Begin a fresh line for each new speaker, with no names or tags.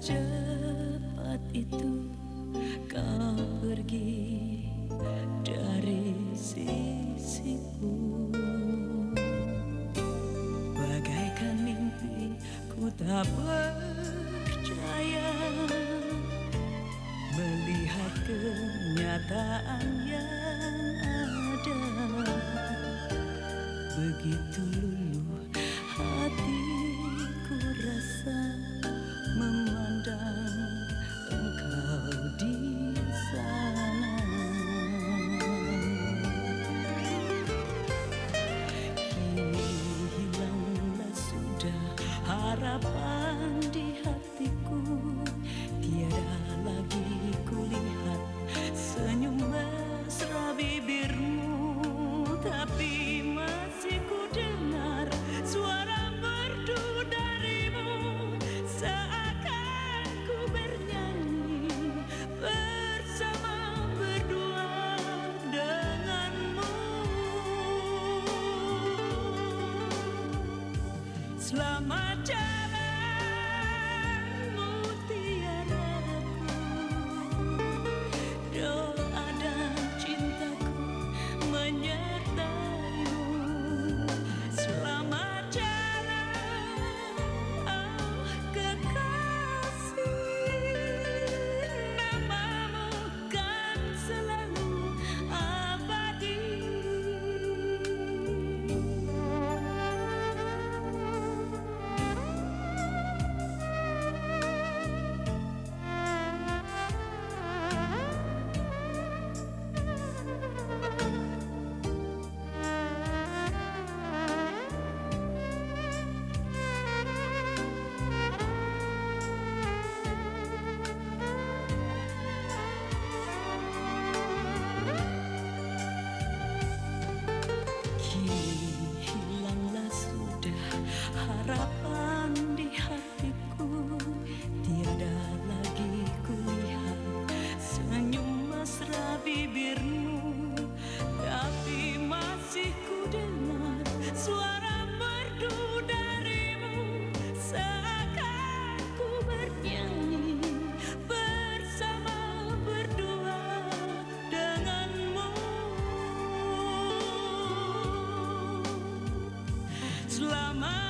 secepat itu kau pergi dari sisiku. Bagaikan mimpi ku tak percaya Melihat kenyataan yang ada. Begitu lulu harapan di hatiku tiada lagi kulihat senyum la love my job. mama.